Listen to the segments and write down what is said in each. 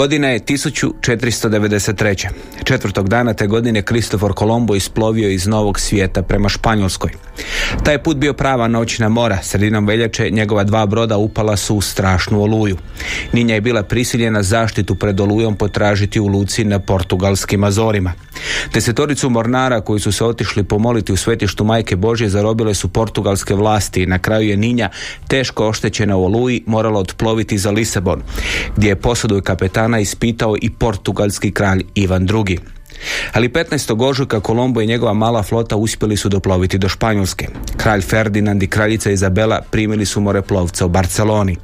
Godina je 1493. Četvrtog dana te godine Kristofor Kolombo isplovio iz Novog svijeta prema Španjolskoj. Taj put bio prava noćna mora. Sredinom veljače njegova dva broda upala su u strašnu oluju. Ninja je bila prisiljena zaštitu pred olujom potražiti u luci na portugalskim Azorima. Desetoricu mornara koji su se otišli pomoliti u svetištu Majke Božje zarobile su portugalske vlasti i na kraju je Ninja teško oštećena u oluji morala otploviti za Lisabon, gdje je posadu kapetana ispitao i portugalski kralj Ivan II. Ali 15. ožujka Kolombo i njegova mala flota uspjeli su doploviti do Španjolske. Kralj Ferdinand i kraljica Izabela primili su moreplovca u Barceloni.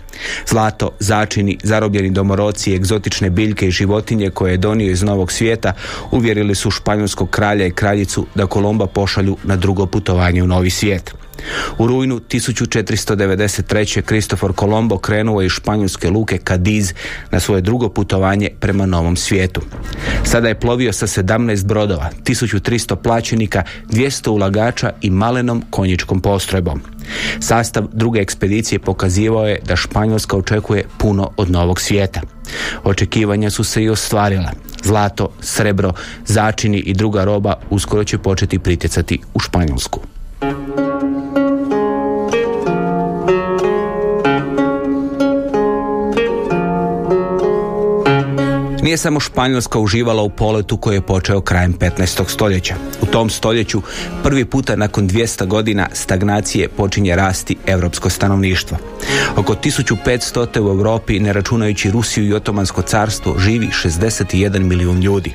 Zlato, začini, zarobljeni domoroci, egzotične biljke i životinje koje je donio iz Novog svijeta uvjerili su španjolskog kralja i kraljicu da Kolomba pošalju na drugo putovanje u Novi svijet. U rujnu 1493. Kristofor Kolombo krenuo iz španjolske luke Cadiz na svoje drugo putovanje prema Novom svijetu. Sada je plovio sa 17 brodova, 1300 plaćenika, 200 ulagača i malenom konjičkom postrojbom. Sastav druge ekspedicije pokazivao je da Španjolska očekuje puno od novog svijeta. Očekivanja su se i ostvarila. Zlato, srebro, začini i druga roba uskoro će početi pritjecati u Španjolsku. Nije samo Španjolska uživala u poletu koji je počeo krajem 15. stoljeća. U tom stoljeću prvi puta nakon 200 godina stagnacije počinje rasti europsko stanovništvo. Oko 1500 u Europi, ne računajući Rusiju i Otomansko carstvo, živi 61 milijun ljudi.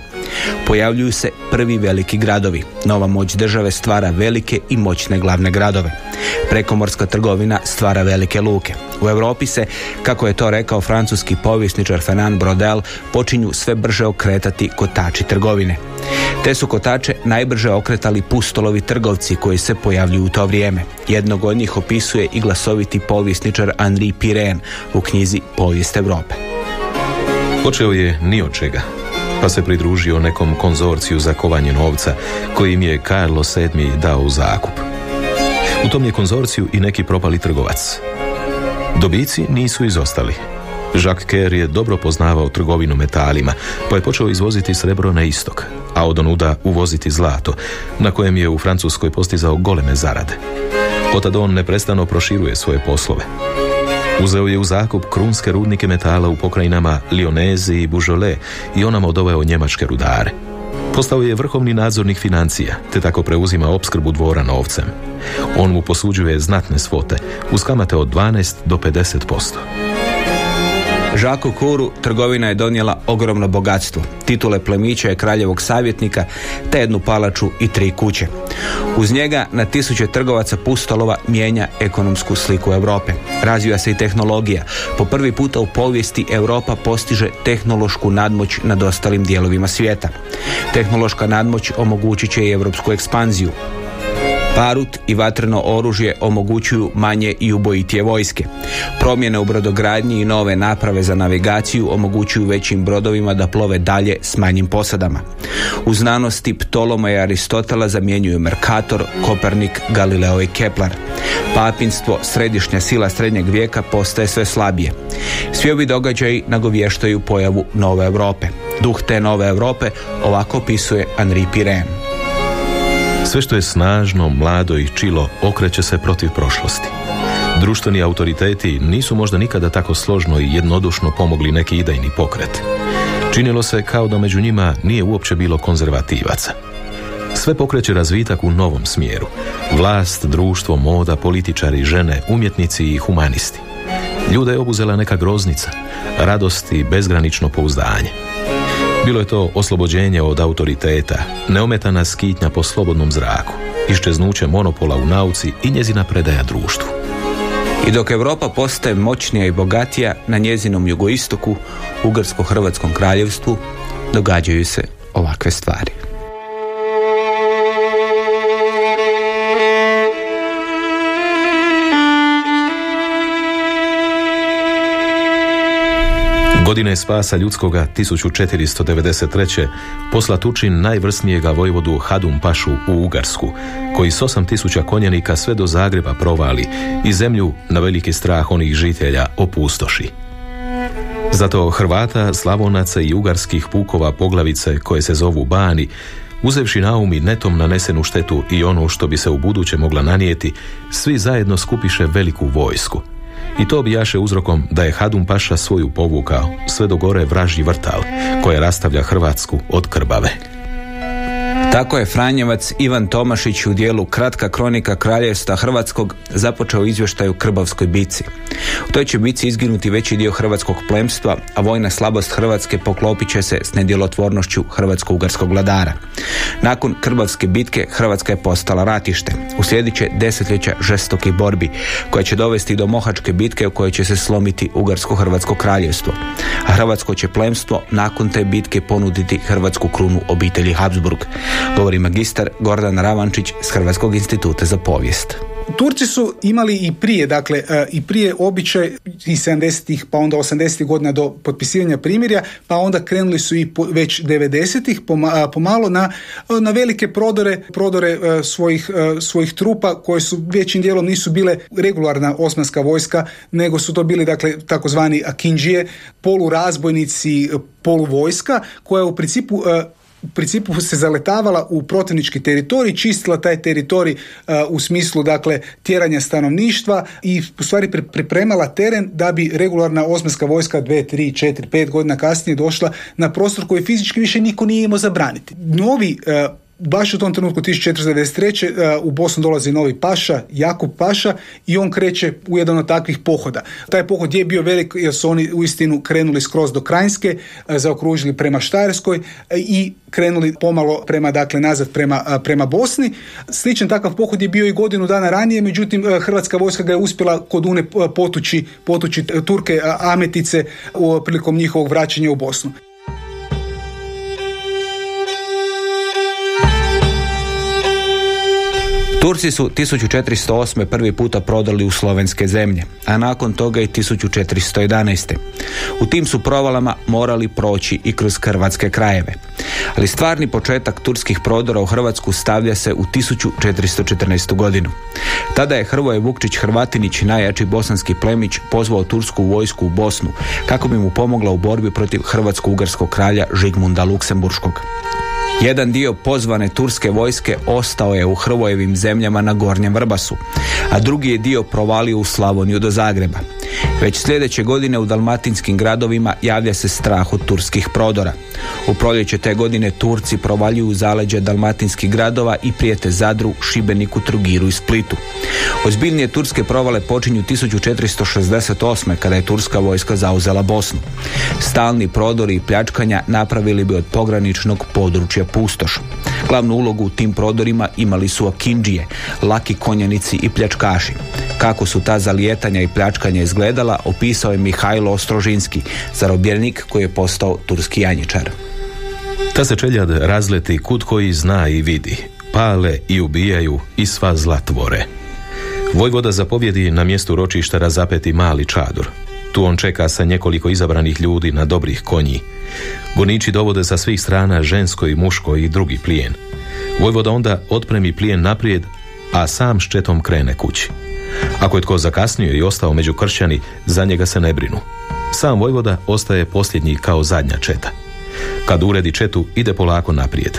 Pojavljuju se prvi veliki gradovi. Nova moć države stvara velike i moćne glavne gradove. Prekomorska trgovina stvara velike luke. U Europi se, kako je to rekao francuski povjesničar Fernand Brodel, počinju sve brže okretati kotači trgovine. Te su kotače najbrže okretali pustolovi trgovci koji se pojavljuju u to vrijeme. Jednog od njih opisuje i glasoviti povjesničar Henri Piren u knjizi Povijest Europe. Počeo je ni od čega, pa se pridružio nekom konzorciju za kovanje novca kojim je Carlo VII dao u zakup. U tom je konzorciju i neki propali trgovac. Dobici nisu izostali. Jacques Kerr je dobro poznavao trgovinu metalima, pa je počeo izvoziti srebro na istok, a od onuda uvoziti zlato, na kojem je u Francuskoj postizao goleme zarade. Otad on neprestano proširuje svoje poslove. Uzeo je u zakup krunske rudnike metala u pokrajinama Lyonese i Beaujolais i onamo odoveo njemačke rudare. Postao je vrhovni nadzornik financija, te tako preuzima opskrbu dvora novcem. On mu posuđuje znatne svote, uz kamate od 12 do 50%. Žaku Kuru trgovina je donijela ogromno bogatstvo, titule plemića i kraljevog savjetnika, te jednu palaču i tri kuće. Uz njega na tisuće trgovaca pustolova mijenja ekonomsku sliku Europe. Razvija se i tehnologija. Po prvi puta u povijesti Europa postiže tehnološku nadmoć nad ostalim dijelovima svijeta. Tehnološka nadmoć omogućit će i europsku ekspanziju. Barut i vatreno oružje omogućuju manje i ubojitije vojske. Promjene u brodogradnji i nove naprave za navigaciju omogućuju većim brodovima da plove dalje s manjim posadama. U znanosti Ptoloma i Aristotela zamjenjuju Mercator, Kopernik, Galileo i Kepler. Papinstvo, središnja sila srednjeg vijeka, postaje sve slabije. Svi ovi događaji nagovještaju pojavu nove Europe. Duh te nove Europe ovako opisuje Henri Pirenne. Sve što je snažno, mlado i čilo okreće se protiv prošlosti. Društveni autoriteti nisu možda nikada tako složno i jednodušno pomogli neki idejni pokret. Činilo se kao da među njima nije uopće bilo konzervativaca. Sve pokreće razvitak u novom smjeru. Vlast, društvo, moda, političari, žene, umjetnici i humanisti. Ljude je obuzela neka groznica, radost i bezgranično pouzdanje. Bilo je to oslobođenje od autoriteta, neometana skitnja po slobodnom zraku, iščeznuće monopola u nauci i njezina predaja društvu. I dok Europa postaje moćnija i bogatija na njezinom jugoistoku, Ugarsko-Hrvatskom kraljevstvu, događaju se ovakve stvari. Godine spasa ljudskoga 1493. posla Tučin najvrsnijega vojvodu Hadum Pašu u Ugarsku, koji s 8000 konjenika sve do Zagreba provali i zemlju na veliki strah onih žitelja opustoši. Zato Hrvata, Slavonaca i ugarskih pukova poglavice koje se zovu Bani, uzevši na um i netom nanesenu štetu i ono što bi se u buduće mogla nanijeti, svi zajedno skupiše veliku vojsku. I to bijaše uzrokom da je Hadum Paša svoju povukao sve do gore vražji vrtal koje rastavlja Hrvatsku od Krbave. Tako je Franjevac Ivan Tomašić u dijelu Kratka kronika kraljevstva Hrvatskog započeo izvještaj u Krbavskoj bici. U toj će bici izginuti veći dio hrvatskog plemstva, a vojna slabost Hrvatske poklopit će se s nedjelotvornošću hrvatsko-ugarskog vladara. Nakon Krbavske bitke Hrvatska je postala ratište. U sljedeće desetljeća žestokih borbi koja će dovesti do Mohačke bitke u kojoj će se slomiti Ugarsko-Hrvatsko kraljevstvo. A Hrvatsko će plemstvo nakon te bitke ponuditi Hrvatsku krunu obitelji Habsburg govori magistar Gordan Ravančić s Hrvatskog instituta za povijest. Turci su imali i prije, dakle, e, i prije običaj i 70-ih, pa onda 80-ih godina do potpisivanja primirja, pa onda krenuli su i već 90-ih pomalo na, na velike prodore, prodore e, svojih, e, svojih trupa koje su većim dijelom nisu bile regularna osmanska vojska, nego su to bili, dakle, takozvani akinđije, polurazbojnici, poluvojska, koja u principu u principu se zaletavala u protivnički teritorij, čistila taj teritorij uh, u smislu dakle tjeranja stanovništva i u stvari pripremala teren da bi regularna osmanska vojska 2, 3, 4, 5 godina kasnije došla na prostor koji fizički više niko nije imao zabraniti. Novi uh, baš u tom trenutku 1493. Uh, u Bosnu dolazi novi paša, Jakub Paša i on kreće u jedan od takvih pohoda. Taj pohod je bio velik jer su oni uistinu krenuli skroz do Krajinske, uh, zaokružili prema Štajerskoj uh, i krenuli pomalo prema, dakle, nazad prema, prema Bosni. Sličan takav pohod je bio i godinu dana ranije, međutim Hrvatska vojska ga je uspjela kod Une potući, potući Turke Ametice prilikom njihovog vraćanja u Bosnu. Turci su 1408. prvi puta prodali u slovenske zemlje, a nakon toga i 1411. U tim su provalama morali proći i kroz hrvatske krajeve. Ali stvarni početak turskih prodora u Hrvatsku stavlja se u 1414. godinu. Tada je Hrvoje Vukčić Hrvatinić, najjači bosanski plemić, pozvao tursku vojsku u Bosnu kako bi mu pomogla u borbi protiv hrvatsko-ugarskog kralja Žigmunda Luksemburškog. Jedan dio pozvane turske vojske ostao je u Hrvojevim zemljama na Gornjem Vrbasu, a drugi je dio provalio u Slavoniju do Zagreba. Već sljedeće godine u dalmatinskim gradovima javlja se strah od turskih prodora. U proljeće te godine Turci provaljuju zaleđe dalmatinskih gradova i prijete Zadru, Šibeniku, Trugiru i Splitu. Ozbiljnije turske provale počinju 1468. kada je turska vojska zauzela Bosnu. Stalni prodori i pljačkanja napravili bi od pograničnog područja pustoš. Glavnu ulogu u tim prodorima imali su Akindžije, laki konjanici i pljačkaši. Kako su ta zalijetanja i pljačkanja izgledala, opisao je Mihajlo Ostrožinski, zarobljenik koji je postao turski janjičar. Ta se čeljad razleti kud koji zna i vidi, pale i ubijaju i sva zla tvore. Vojvoda zapovjedi na mjestu ročišta razapeti mali čadur. Tu on čeka sa nekoliko izabranih ljudi na dobrih konji. Goniči dovode sa svih strana žensko i muško i drugi plijen. Vojvoda onda otpremi plijen naprijed, a sam s četom krene kući. Ako je tko zakasnio i ostao među kršćani, za njega se ne brinu. Sam Vojvoda ostaje posljednji kao zadnja četa. Kad uredi četu, ide polako naprijed.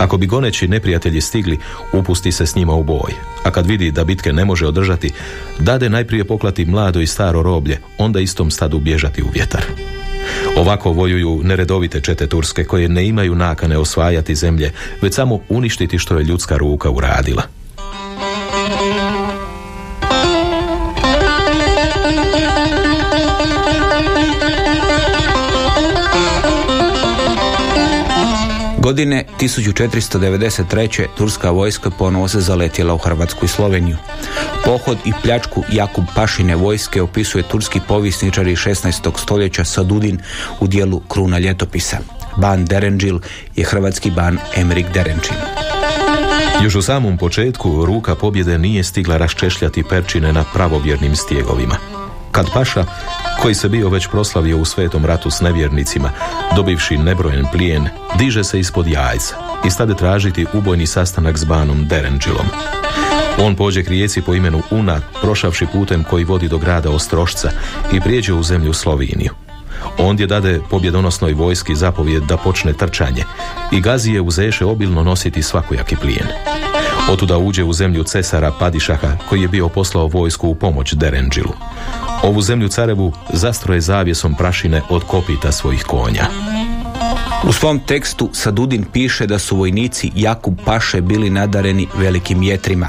Ako bi goneći neprijatelji stigli, upusti se s njima u boj. A kad vidi da bitke ne može održati, dade najprije poklati mlado i staro roblje, onda istom stadu bježati u vjetar. Ovako vojuju neredovite čete Turske koje ne imaju nakane osvajati zemlje, već samo uništiti što je ljudska ruka uradila. Godine 1493. turska vojska ponovo se zaletjela u Hrvatsku i Sloveniju. Pohod i pljačku Jakub Pašine vojske opisuje turski povisničar iz 16. stoljeća Sadudin u dijelu Kruna ljetopisa. Ban Derenđil je hrvatski ban Emrik Derenčin. Još u samom početku ruka pobjede nije stigla raščešljati perčine na pravovjernim stjegovima. Kad Paša, koji se bio već proslavio u svetom ratu s nevjernicima, dobivši nebrojen plijen, diže se ispod jajca i stade tražiti ubojni sastanak s banom Derenđilom. On pođe k rijeci po imenu Una, prošavši putem koji vodi do grada Ostrošca i prijeđe u zemlju Sloviniju. Ondje dade pobjedonosnoj vojski zapovjed da počne trčanje i Gazije uzeše obilno nositi svakojaki plijen. Otuda uđe u zemlju Cesara Padišaha koji je bio poslao vojsku u pomoć Derenđilu. Ovu zemlju carevu zastroje zavjesom prašine od kopita svojih konja. U svom tekstu Sadudin piše da su vojnici Jakub Paše bili nadareni velikim jetrima.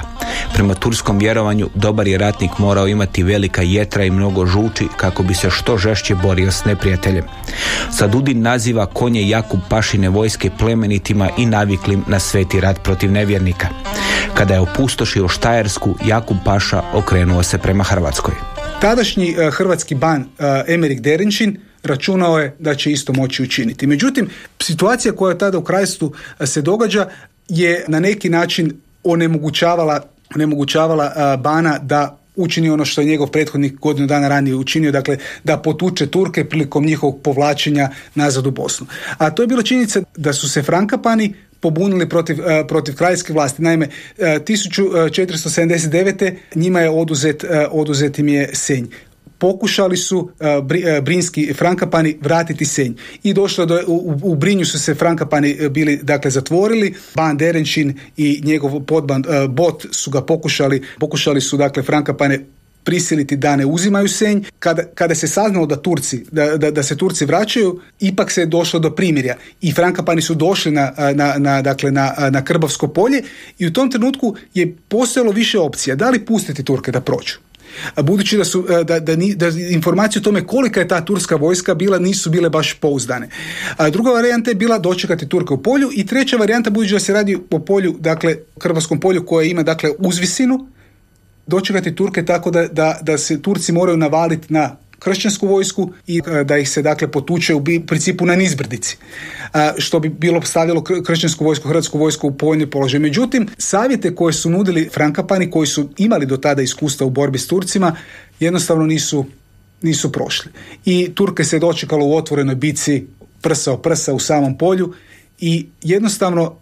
Prema turskom vjerovanju dobar je ratnik morao imati velika jetra i mnogo žuči kako bi se što žešće borio s neprijateljem. Sadudin naziva konje Jakub Pašine vojske plemenitima i naviklim na sveti rat protiv nevjernika. Kada je opustošio Štajersku, Jakub Paša okrenuo se prema Hrvatskoj. Tadašnji e, hrvatski ban uh, Emerik Derenčin računao je da će isto moći učiniti. Međutim, situacija koja tada u krajstvu e, se događa je na neki način onemogućavala, onemogućavala Bana da učini ono što je njegov prethodnik godinu dana ranije učinio, dakle da potuče Turke prilikom njihovog povlačenja nazad u Bosnu. A to je bilo činjenica da su se Frankapani pobunili protiv, protiv kraljske vlasti. Naime, 1479. njima je oduzet, oduzet im je Senj pokušali su brinski Frankapani vratiti Senj. I došlo do, u, u Brinju su se Frankapani bili dakle zatvorili, Ban Derenčin i njegov podban Bot su ga pokušali, pokušali su dakle Frankapane prisiliti da ne uzimaju senj. Kada, kada se saznalo da Turci, da, da, da, se Turci vraćaju, ipak se je došlo do primirja. I Frankapani su došli na, na, na, dakle, na, na Krbavsko polje i u tom trenutku je postojalo više opcija. Da li pustiti Turke da prođu? budući da su da, da, da, informacije o tome kolika je ta turska vojska bila nisu bile baš pouzdane. A druga varijanta je bila dočekati Turka u polju i treća varijanta budući da se radi o polju, dakle Hrvatskom polju koje ima dakle uzvisinu, dočekati Turke tako da, da, da se Turci moraju navaliti na kršćansku vojsku i e, da ih se dakle potuče u principu na nizbrdici što bi bilo stavljalo kršćansku vojsku, hrvatsku vojsku u povoljni položaj. Međutim, savjete koje su nudili Frankapani, koji su imali do tada iskustva u borbi s Turcima, jednostavno nisu, nisu prošli. I Turke se dočekalo u otvorenoj bici prsa o prsa u samom polju i jednostavno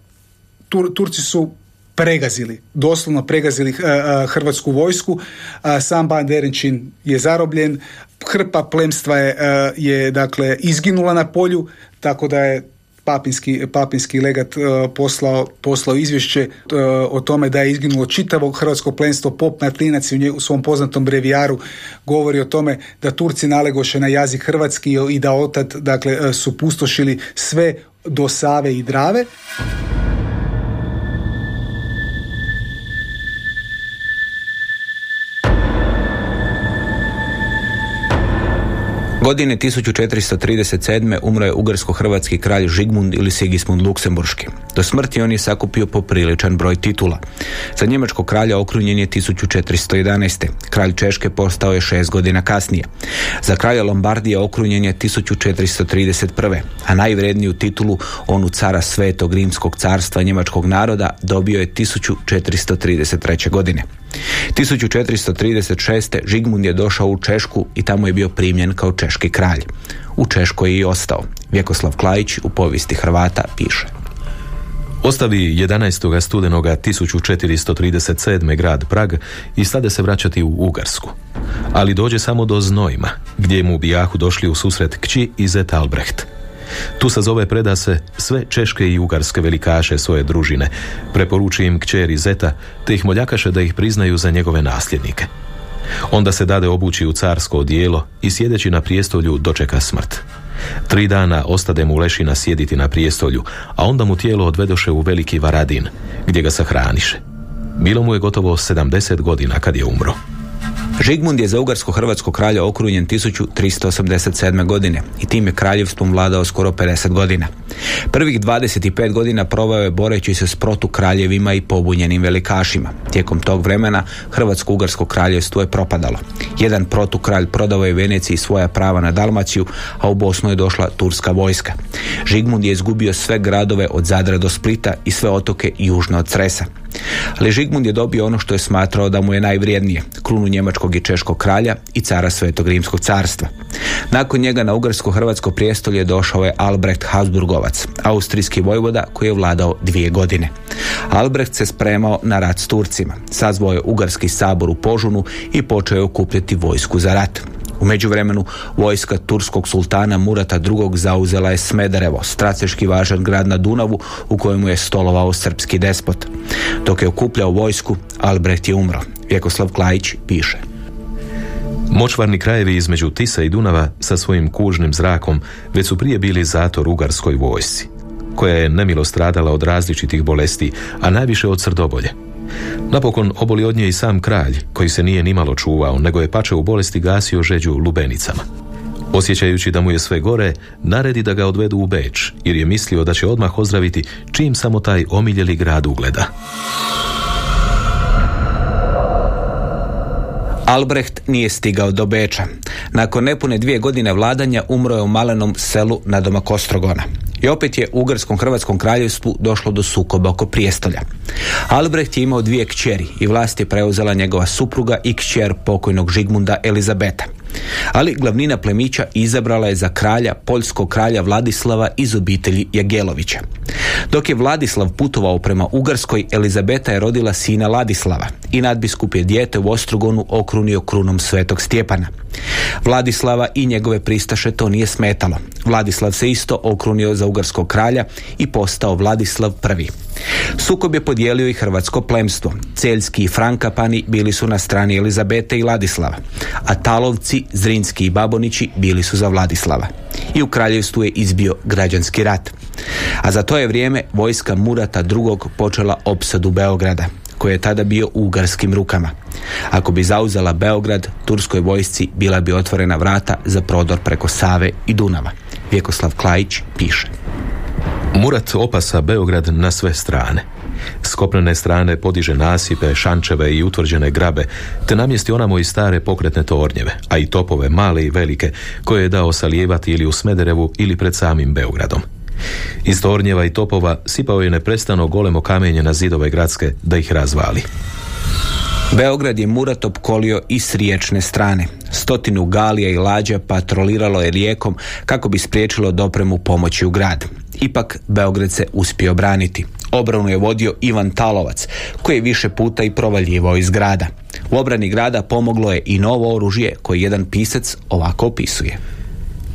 Turci su pregazili, doslovno pregazili hrvatsku vojsku. sam Ban Derenčin je zarobljen, hrpa plemstva je, je dakle izginula na polju, tako da je papinski, papinski legat poslao, poslao izvješće o tome da je izginulo čitavo hrvatsko plenstvo. Pop Martinac u, u svom poznatom brevijaru govori o tome da Turci nalegoše na jazik hrvatski i da otad dakle, su pustošili sve do Save i Drave. Godine 1437. umro je ugarsko-hrvatski kralj Žigmund ili Sigismund Luksemburški. Do smrti on je sakupio popriličan broj titula. Za njemačkog kralja okrunjen je 1411. Kralj Češke postao je šest godina kasnije. Za kralja Lombardije okrunjen je 1431. A najvredniju titulu, onu cara Svetog Rimskog carstva njemačkog naroda, dobio je 1433. godine. 1436. Žigmund je došao u Češku i tamo je bio primljen kao češki kralj. U Češkoj je i ostao. Vjekoslav Klajić u povijesti Hrvata piše. Ostavi 11. studenoga 1437. grad Prag i stade se vraćati u Ugarsku. Ali dođe samo do Znojma, gdje mu bijahu došli u susret kći i Zet Albrecht. Tu sa zove preda se sve češke i ugarske velikaše svoje družine, preporuči im kćeri Zeta, te ih moljakaše da ih priznaju za njegove nasljednike. Onda se dade obući u carsko odijelo i sjedeći na prijestolju dočeka smrt. Tri dana ostade mu lešina sjediti na prijestolju, a onda mu tijelo odvedoše u veliki Varadin, gdje ga sahraniše. Bilo mu je gotovo 70 godina kad je umro. Žigmund je za ugarsko-hrvatskog kralja okrunjen 1387. godine i tim je kraljevstvom vladao skoro 50 godina. Prvih 25 godina proveo je boreći se s protukraljevima i pobunjenim velikašima. Tijekom tog vremena Hrvatsko-Ugarsko kraljevstvo je propadalo. Jedan protukralj prodao je Veneciji svoja prava na Dalmaciju, a u Bosnu je došla turska vojska. Žigmund je izgubio sve gradove od Zadra do Splita i sve otoke južno od Cresa. Ali Žigmund je dobio ono što je smatrao da mu je najvrijednije, krunu njemačkog i češkog kralja i cara Svetog Rimskog carstva. Nakon njega na ugarsko-hrvatsko prijestolje došao je Albrecht Habsburgovac, austrijski vojvoda koji je vladao dvije godine. Albrecht se spremao na rat s Turcima, sazvao je Ugarski sabor u Požunu i počeo je okupljati vojsku za rat. U međuvremenu vojska turskog sultana Murata II. zauzela je Smederevo, strateški važan grad na Dunavu u kojemu je stolovao srpski despot. Dok je okupljao vojsku, Albrecht je umro. Vjekoslav Klajić piše. Močvarni krajevi između Tisa i Dunava sa svojim kužnim zrakom već su prije bili zator ugarskoj vojsci, koja je nemilo stradala od različitih bolesti, a najviše od srdobolje. Napokon oboli od nje i sam kralj, koji se nije nimalo čuvao, nego je pače u bolesti gasio žeđu lubenicama. Osjećajući da mu je sve gore, naredi da ga odvedu u Beč, jer je mislio da će odmah ozdraviti čim samo taj omiljeli grad ugleda. Albrecht nije stigao do Beča. Nakon nepune dvije godine vladanja umro je u malenom selu na doma Kostrogona. I opet je u Ugarskom Hrvatskom kraljevstvu došlo do sukoba oko prijestolja. Albrecht je imao dvije kćeri i vlast je preuzela njegova supruga i kćer pokojnog Žigmunda Elizabeta. Ali glavnina plemića izabrala je za kralja poljskog kralja Vladislava iz obitelji Jagelovića. Dok je Vladislav putovao prema Ugarskoj, Elizabeta je rodila sina Ladislava i nadbiskup je dijete u Ostrogonu okrunio krunom svetog Stjepana. Vladislava i njegove pristaše to nije smetalo. Vladislav se isto okrunio za ugarskog kralja i postao Vladislav I. Sukob je podijelio i hrvatsko plemstvo. Celjski i Frankapani bili su na strani Elizabete i Vladislava, a Talovci, Zrinski i Babonići bili su za Vladislava. I u kraljevstvu je izbio građanski rat. A za to je vrijeme vojska Murata II. počela opsadu Beograda koji je tada bio u ugarskim rukama. Ako bi zauzela Beograd, turskoj vojsci bila bi otvorena vrata za prodor preko Save i Dunava. Vjekoslav Klajić piše. Murat opasa Beograd na sve strane. S kopnene strane podiže nasipe, šančeve i utvrđene grabe, te namjesti onamo i stare pokretne tornjeve, a i topove male i velike, koje je dao salijevati ili u Smederevu ili pred samim Beogradom. Iz tornjeva i topova sipao je neprestano golemo kamenje na zidove gradske da ih razvali. Beograd je Murat opkolio i s riječne strane. Stotinu galija i lađa patroliralo je rijekom kako bi spriječilo dopremu pomoći u grad. Ipak Beograd se uspio braniti. Obranu je vodio Ivan Talovac, koji je više puta i provaljivao iz grada. U obrani grada pomoglo je i novo oružje koje jedan pisac ovako opisuje.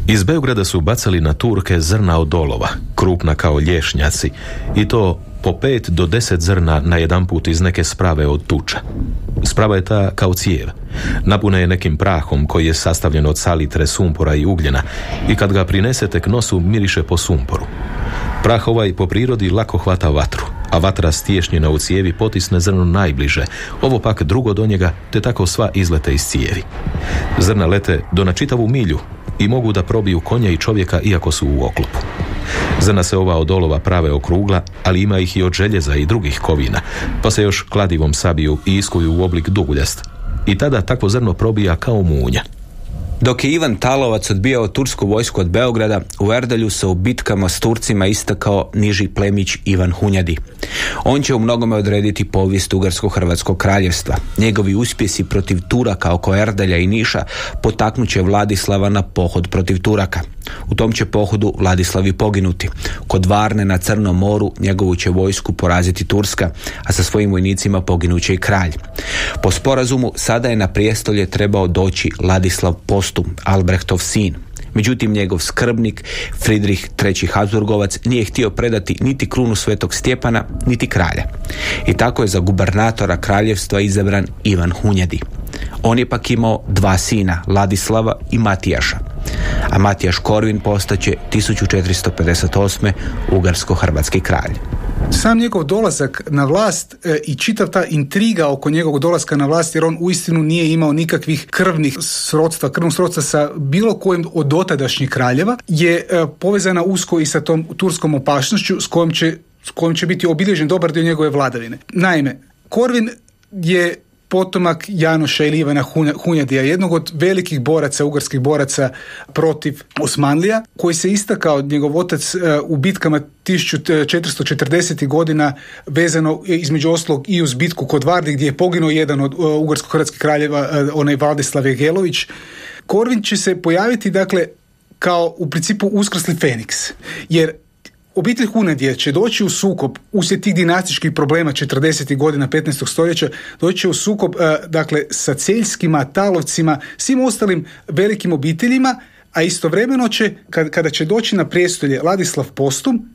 Iz Beograda su bacali na Turke zrna od dolova, krupna kao lješnjaci, i to po pet do deset zrna na jedan put iz neke sprave od tuča. Sprava je ta kao cijev. Napuna je nekim prahom koji je sastavljen od salitre, sumpora i ugljena i kad ga prinesete k nosu miriše po sumporu. Prah ovaj po prirodi lako hvata vatru, a vatra stješnjena u cijevi potisne zrno najbliže, ovo pak drugo do njega, te tako sva izlete iz cijevi. Zrna lete do na čitavu milju i mogu da probiju konja i čovjeka iako su u oklopu. Zrna se ova od olova prave okrugla, ali ima ih i od željeza i drugih kovina, pa se još kladivom sabiju i iskuju u oblik duguljast. I tada takvo zrno probija kao munja. Dok je Ivan Talovac odbijao tursku vojsku od Beograda, u Erdalju se u bitkama s Turcima istakao niži plemić Ivan Hunjadi. On će u mnogome odrediti povijest Ugarsko-Hrvatskog kraljevstva. Njegovi uspjesi protiv Turaka oko Erdalja i Niša potaknut će Vladislava na pohod protiv Turaka. U tom će pohodu Vladislavi poginuti. Kod Varne na Crnom moru njegovu će vojsku poraziti Turska, a sa svojim vojnicima poginuće i kralj. Po sporazumu sada je na prijestolje trebao doći Ladislav Postum, Albrechtov sin. Međutim, njegov skrbnik, Friedrich III. Habsburgovac, nije htio predati niti krunu svetog Stjepana, niti kralja. I tako je za gubernatora kraljevstva izabran Ivan Hunjadi. On je pak imao dva sina, Ladislava i Matijaša. A Matijaš Korvin postaće 1458. ugarsko-hrvatski kralj. Sam njegov dolazak na vlast e, i čitav ta intriga oko njegovog dolaska na vlast, jer on uistinu nije imao nikakvih krvnih srodstva, krvnog srodstva sa bilo kojim od dotadašnjih kraljeva, je e, povezana usko i sa tom turskom opašnošću s kojom će, s kojom će biti obilježen dobar dio njegove vladavine. Naime, Korvin je potomak Janoša ili Ivana Hunjadija, jednog od velikih boraca, ugarskih boraca protiv Osmanlija, koji se istakao njegov otac e, u bitkama 1440. godina vezano između oslog i uz bitku kod Vardi gdje je poginuo jedan od e, ugarsko-hrvatskih kraljeva, e, onaj Vladislav Jegelović. Korvin će se pojaviti dakle kao u principu uskrsli Feniks, jer Obitelj Hunedije će doći u sukob uslijed tih dinastičkih problema 40. godina 15. stoljeća, doći će u sukob e, dakle, sa celjskima, talovcima, svim ostalim velikim obiteljima, a istovremeno će, kada će doći na prijestolje Ladislav Postum,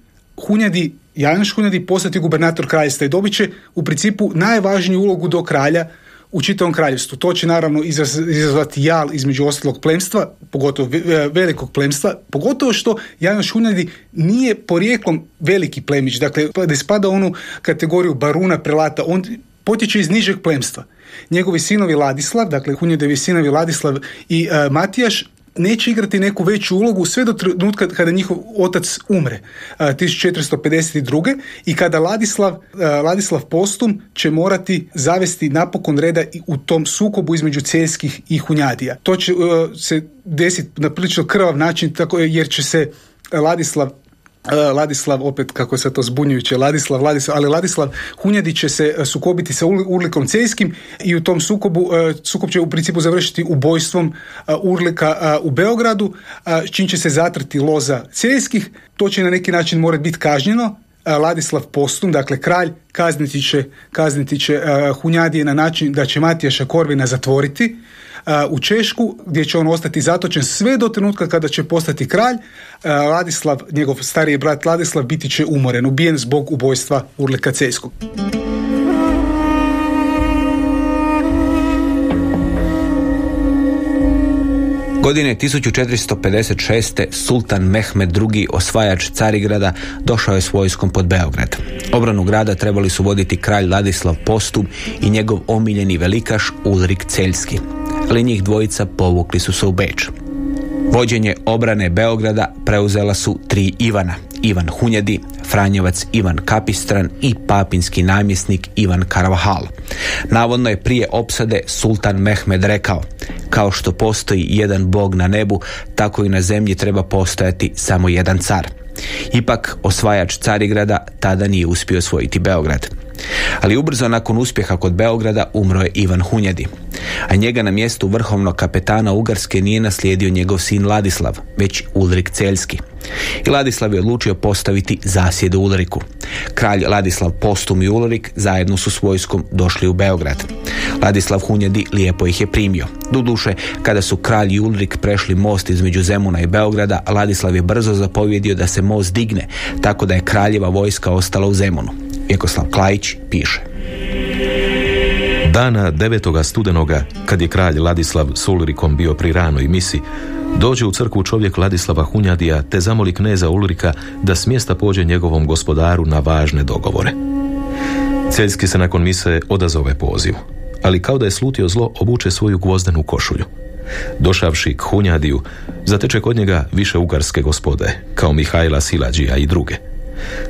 Hunjadi, Janoš Hunjadi postati gubernator kraljstva i dobit će u principu najvažniju ulogu do kralja u čitavom kraljevstvu. To će naravno izazvati jal između ostalog plemstva, pogotovo velikog plemstva, pogotovo što Jan Šunjadi nije porijeklom veliki plemić, dakle da spada onu kategoriju baruna prelata, on potječe iz nižeg plemstva. Njegovi sinovi Ladislav, dakle Hunjadevi sinovi Ladislav i uh, Matijaš neće igrati neku veću ulogu sve do trenutka kada njihov otac umre 1452. i kada Ladislav, Ladislav Postum će morati zavesti napokon reda u tom sukobu između Celjskih i Hunjadija. To će se desiti na prilično krvav način tako jer će se Ladislav Ladislav, opet kako sad to zbunjujuće, Ladislav, Ladislav, ali Ladislav Hunjadi će se e, sukobiti sa Urlikom Cejskim i u tom sukobu, e, sukob će u principu završiti ubojstvom Urlika u Beogradu, čim će se zatrti loza Cejskih, to će na neki način morati biti kažnjeno, Ladislav Postum, dakle kralj, kazniti će, kazniti će Hunjadije na način da će Matijaša Korvina zatvoriti, u Češku gdje će on ostati zatočen sve do trenutka kada će postati kralj. Ladislav, njegov stariji brat Ladislav biti će umoren, ubijen zbog ubojstva Urlika Cejskog. Godine 1456. sultan Mehmed II. osvajač Carigrada došao je s vojskom pod Beograd. Obranu grada trebali su voditi kralj Ladislav Postum i njegov omiljeni velikaš Ulrik Celjski ali njih dvojica povukli su se u Beč. Vođenje obrane Beograda preuzela su tri Ivana. Ivan Hunjedi, Franjevac Ivan Kapistran i papinski namjesnik Ivan Karvahal. Navodno je prije opsade sultan Mehmed rekao kao što postoji jedan bog na nebu, tako i na zemlji treba postojati samo jedan car. Ipak osvajač Carigrada tada nije uspio osvojiti Beograd. Ali ubrzo nakon uspjeha kod Beograda umro je Ivan Hunjedi, a njega na mjestu vrhovnog kapetana Ugarske nije naslijedio njegov sin Ladislav, već Ulrik Celjski. I Ladislav je odlučio postaviti zasjede Ulriku. Kralj Ladislav Postum i Ulrik zajedno su s vojskom došli u Beograd. Ladislav Hunjedi lijepo ih je primio. Doduše, kada su kralj i Ulrik prešli most između Zemuna i Beograda, Ladislav je brzo zapovjedio da se most digne, tako da je kraljeva vojska ostala u Zemunu. Vjekoslav Klajić piše. Dana 9. studenoga, kad je kralj Ladislav s Ulrikom bio pri ranoj misi, dođe u crkvu čovjek Ladislava Hunjadija te zamoli kneza Ulrika da smjesta pođe njegovom gospodaru na važne dogovore. Celjski se nakon mise odazove pozivu, ali kao da je slutio zlo obuče svoju gvozdenu košulju. Došavši k Hunjadiju, zateče kod njega više ugarske gospode, kao Mihajla Silađija i druge –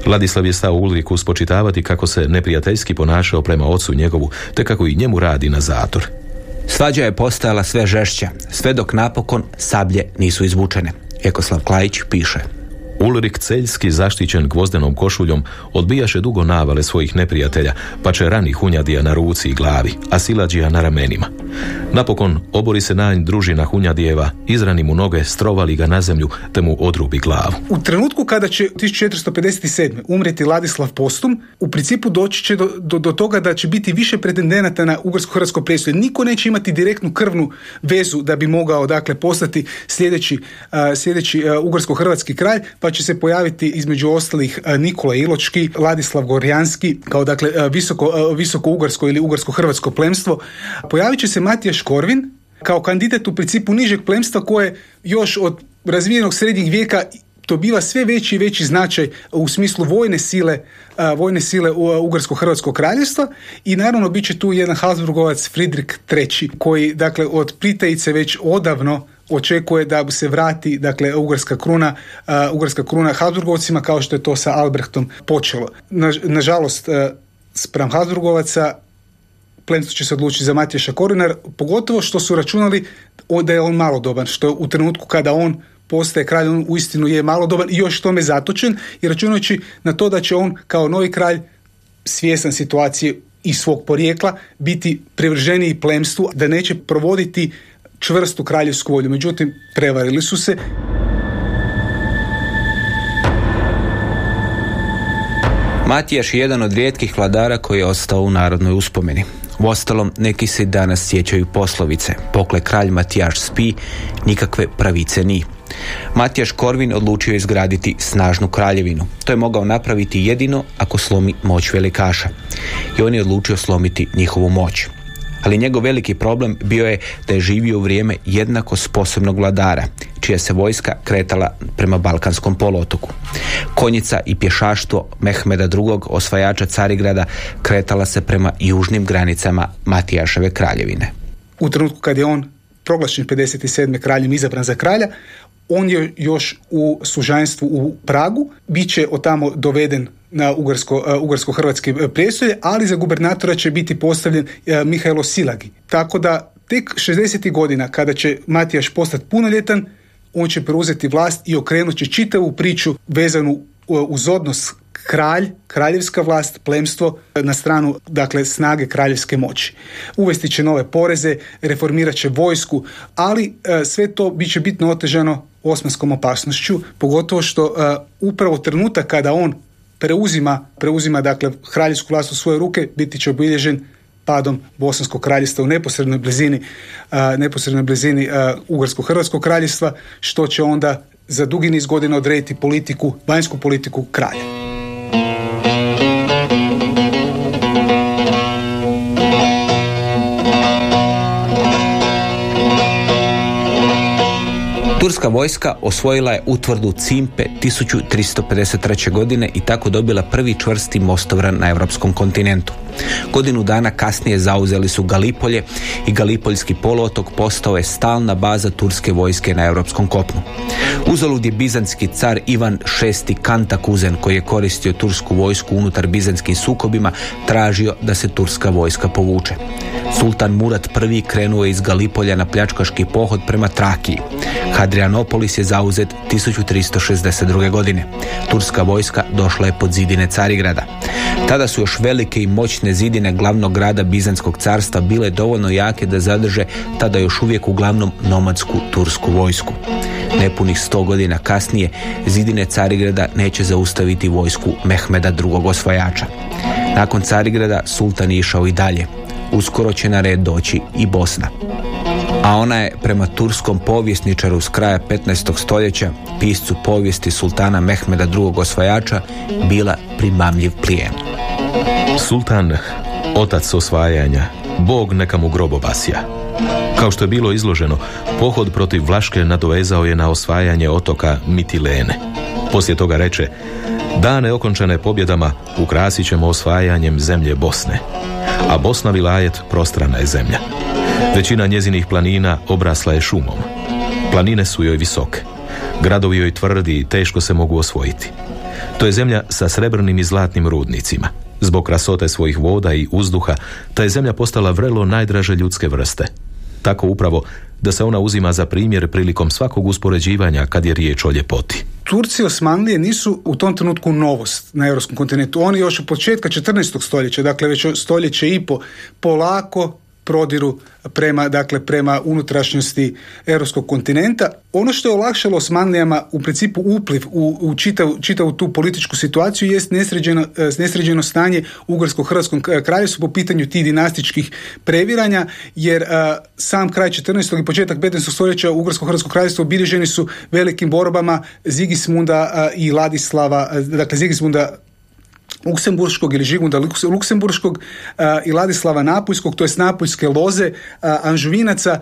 Ladislav je stao Ulriku spočitavati kako se neprijateljski ponašao prema ocu njegovu, te kako i njemu radi na zator. Svađa je postajala sve žešća, sve dok napokon sablje nisu izvučene. Ekoslav Klajić piše. Ulrik Celjski, zaštićen gvozdenom košuljom, odbijaše dugo navale svojih neprijatelja, pa će rani Hunjadija na ruci i glavi, a Silađija na ramenima. Napokon obori se nanj družina Hunjadijeva, izrani mu noge, strovali ga na zemlju, te mu odrubi glavu. U trenutku kada će 1457. umreti Ladislav Postum, u principu doći će do, do, do toga da će biti više pretendenata na ugarsko-hrvatsko presude. Niko neće imati direktnu krvnu vezu da bi mogao dakle postati sljedeći, uh, sljedeći uh, ugarsko-hrvatski kralj, pa će se pojaviti između ostalih Nikola Iločki, Ladislav Gorjanski, kao dakle visoko, visoko ugarsko ili ugarsko-hrvatsko plemstvo. Pojavit će se Matija Škorvin, kao kandidat u principu nižeg plemstva koje još od razvijenog srednjeg vijeka dobiva sve veći i veći značaj u smislu vojne sile vojne sile Ugarsko-Hrvatskog kraljevstva i naravno bit će tu jedan Habsburgovac Fridrik III koji dakle od pritajice već odavno očekuje da se vrati dakle ugarska kruna uh, ugarska kruna Habsburgovcima kao što je to sa Albrechtom počelo. Na, nažalost uh, spram Habsburgovaca plemstvo će se odlučiti za Matiješa Korinar, pogotovo što su računali da je on malodoban, što u trenutku kada on postaje kralj, on uistinu je malodoban i još tome zatočen i računajući na to da će on kao novi kralj svjestan situacije i svog porijekla biti privrženiji plemstvu, da neće provoditi čvrstu kraljevsku volju. Međutim, prevarili su se. Matijaš je jedan od rijetkih vladara koji je ostao u narodnoj uspomeni. Uostalom, neki se danas sjećaju poslovice. Pokle kralj Matijaš spi, nikakve pravice ni. Matijaš Korvin odlučio izgraditi snažnu kraljevinu. To je mogao napraviti jedino ako slomi moć velikaša. I on je odlučio slomiti njihovu moć ali njegov veliki problem bio je da je živio u vrijeme jednako sposobnog vladara, čija se vojska kretala prema Balkanskom poluotoku. Konjica i pješaštvo Mehmeda II. osvajača Carigrada kretala se prema južnim granicama Matijaševe kraljevine. U trenutku kad je on proglašen 57. kraljem izabran za kralja, on je još u sužanstvu u Pragu, bit će od tamo doveden na ugarsko, uh, ugarsko-hrvatske prijestolje, ali za gubernatora će biti postavljen uh, Mihajlo Silagi. Tako da tek 60. godina kada će Matijaš postati punoljetan, on će preuzeti vlast i okrenut će čitavu priču vezanu uz odnos kralj, kraljevska vlast, plemstvo na stranu dakle snage kraljevske moći. Uvesti će nove poreze, reformirat će vojsku, ali sve to bit će bitno otežano osmanskom opasnošću, pogotovo što upravo trenutak kada on preuzima, preuzima dakle kraljevsku vlast u svoje ruke, biti će obilježen padom Bosanskog kraljevstva u neposrednoj blizini, uh, neposrednoj blizini uh, Ugarsko-Hrvatskog kraljevstva, što će onda za dugi niz godina odrediti politiku, vanjsku politiku kralja. Turska vojska osvojila je utvrdu Cimpe 1353. godine i tako dobila prvi čvrsti mostovran na europskom kontinentu. Godinu dana kasnije zauzeli su Galipolje i Galipoljski poluotok postao je stalna baza turske vojske na europskom kopnu. Uzalud je bizanski car Ivan VI Kantakuzen koji je koristio tursku vojsku unutar bizanskim sukobima tražio da se turska vojska povuče. Sultan Murat I krenuo je iz Galipolja na pljačkaški pohod prema Trakiji. Hadrianopolis je zauzet 1362. godine. Turska vojska došla je pod zidine Carigrada. Tada su još velike i moćne zidine glavnog grada Bizanskog carstva bile dovoljno jake da zadrže tada još uvijek uglavnom nomadsku tursku vojsku. Nepunih sto godina kasnije zidine Carigrada neće zaustaviti vojsku Mehmeda drugog osvajača. Nakon Carigrada sultan je išao i dalje. Uskoro će na red doći i Bosna a ona je prema turskom povjesničaru s kraja 15. stoljeća, piscu povijesti sultana Mehmeda II. osvajača, bila primamljiv plijen. Sultan, otac osvajanja, bog neka mu grobo basija. Kao što je bilo izloženo, pohod protiv Vlaške nadovezao je na osvajanje otoka Mitilene. Poslije toga reče, dane okončane pobjedama ukrasit ćemo osvajanjem zemlje Bosne, a Bosna vilajet prostrana je zemlja. Većina njezinih planina obrasla je šumom. Planine su joj visoke. Gradovi joj tvrdi i teško se mogu osvojiti. To je zemlja sa srebrnim i zlatnim rudnicima. Zbog krasote svojih voda i uzduha, ta je zemlja postala vrelo najdraže ljudske vrste. Tako upravo da se ona uzima za primjer prilikom svakog uspoređivanja kad je riječ o ljepoti. Turci Osmanlije nisu u tom trenutku novost na europskom kontinentu. Oni još od početka 14. stoljeća, dakle već stoljeće i po, polako prodiru prema, dakle, prema unutrašnjosti europskog kontinenta. Ono što je olakšalo Osmanlijama u principu upliv u, u čitavu, čitavu tu političku situaciju jest nesređeno, e, nesređeno stanje Ugarsko-Hrvatskom kraljevstvu po pitanju tih dinastičkih previranja, jer a, e, sam kraj 14. i početak 15. stoljeća Ugarsko-Hrvatsko kraljevstvo obilježeni su velikim borbama Zigismunda a, i Ladislava, dakle Zigismunda Luksemburškog ili Žigunda Luksemburškog i Ladislava Napuljskog, to je Napuljske loze Anžuvinaca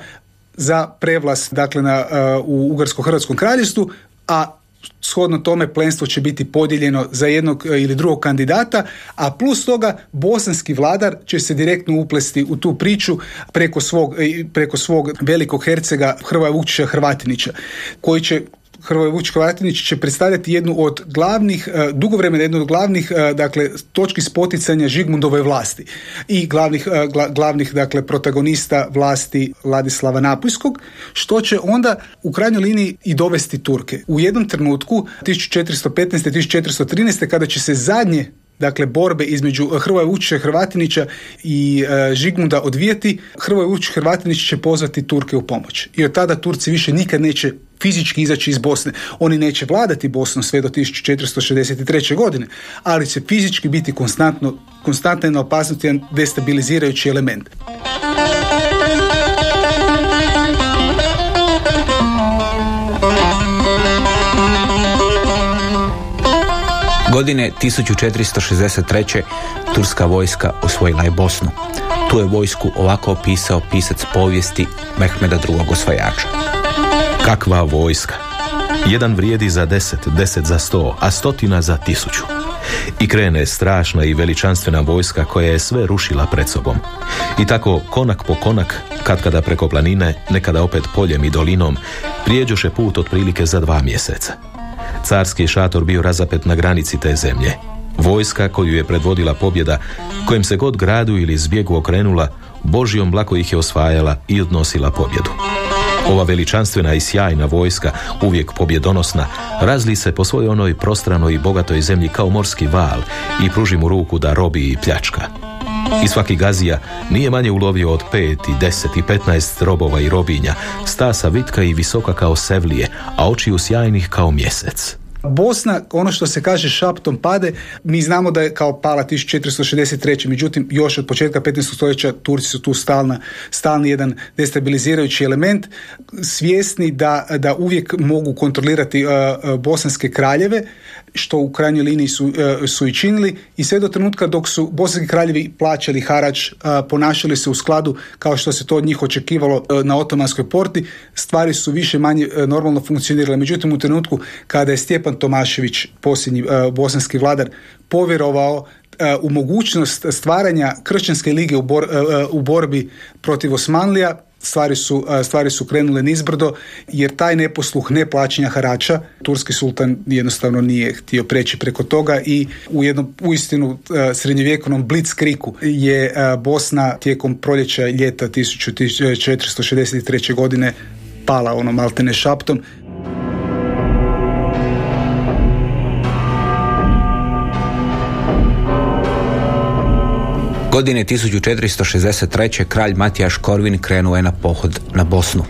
za prevlast dakle, na, u Ugarsko-Hrvatskom kraljestvu, a shodno tome plenstvo će biti podijeljeno za jednog e, ili drugog kandidata, a plus toga bosanski vladar će se direktno uplesti u tu priču preko svog, e, preko svog velikog hercega Hrvoja Vukčića Hrvatinića, koji će Hrvoje Vučić Hrvatinić će predstavljati jednu od glavnih, e, dugovremena jednu od glavnih e, dakle, točki spoticanja Žigmundove vlasti i glavnih, e, glavnih dakle, protagonista vlasti Ladislava Napujskog, što će onda u krajnjoj liniji i dovesti Turke. U jednom trenutku 1415. 1413. kada će se zadnje dakle borbe između Hrvoja Vučića Hrvatinića i e, Žigmunda odvijeti, Hrvoje Vučić Hrvatinić će pozvati Turke u pomoć. I od tada Turci više nikad neće fizički izaći iz Bosne. Oni neće vladati Bosnom sve do 1463. godine, ali će fizički biti konstantno, konstantno na opasnosti jedan destabilizirajući element. Godine 1463. turska vojska osvojila je Bosnu. Tu je vojsku ovako opisao pisac povijesti Mehmeda II. osvajača. Kakva vojska? Jedan vrijedi za deset, deset za sto, a stotina za tisuću. I krene strašna i veličanstvena vojska koja je sve rušila pred sobom. I tako konak po konak, kad kada preko planine, nekada opet poljem i dolinom, prijeđoše put otprilike za dva mjeseca. Carski šator bio razapet na granici te zemlje. Vojska koju je predvodila pobjeda, kojem se god gradu ili zbjegu okrenula, Božijom lako ih je osvajala i odnosila pobjedu. Ova veličanstvena i sjajna vojska, uvijek pobjedonosna, razli se po svojoj onoj prostranoj i bogatoj zemlji kao morski val i pruži mu ruku da robi i pljačka. I svaki gazija nije manje ulovio od pet i deset i petnaest robova i robinja, stasa vitka i visoka kao sevlije, a očiju sjajnih kao mjesec. Bosna, ono što se kaže šaptom pade, mi znamo da je kao pala 1463. Međutim, još od početka 15. stoljeća Turci su tu stalna, stalni jedan destabilizirajući element, svjesni da, da uvijek mogu kontrolirati uh, bosanske kraljeve, što u krajnjoj liniji su, uh, su i činili i sve do trenutka dok su bosanski kraljevi plaćali harač, ponašali se u skladu kao što se to od njih očekivalo na otomanskoj porti, stvari su više manje normalno funkcionirale. Međutim, u trenutku kada je Stjepan Tomašević, posljednji bosanski vladar, povjerovao e, u mogućnost stvaranja kršćanske lige u, bor, e, u borbi protiv Osmanlija, stvari su, stvari su krenule nizbrdo jer taj neposluh neplaćanja harača turski sultan jednostavno nije htio preći preko toga i u jednom uistinu srednjovjekovnom blitzkriku je Bosna tijekom proljeća ljeta 1463. godine pala ono maltene šaptom Godine 1463. kralj Matijaš Korvin krenuo je na pohod na Bosnu.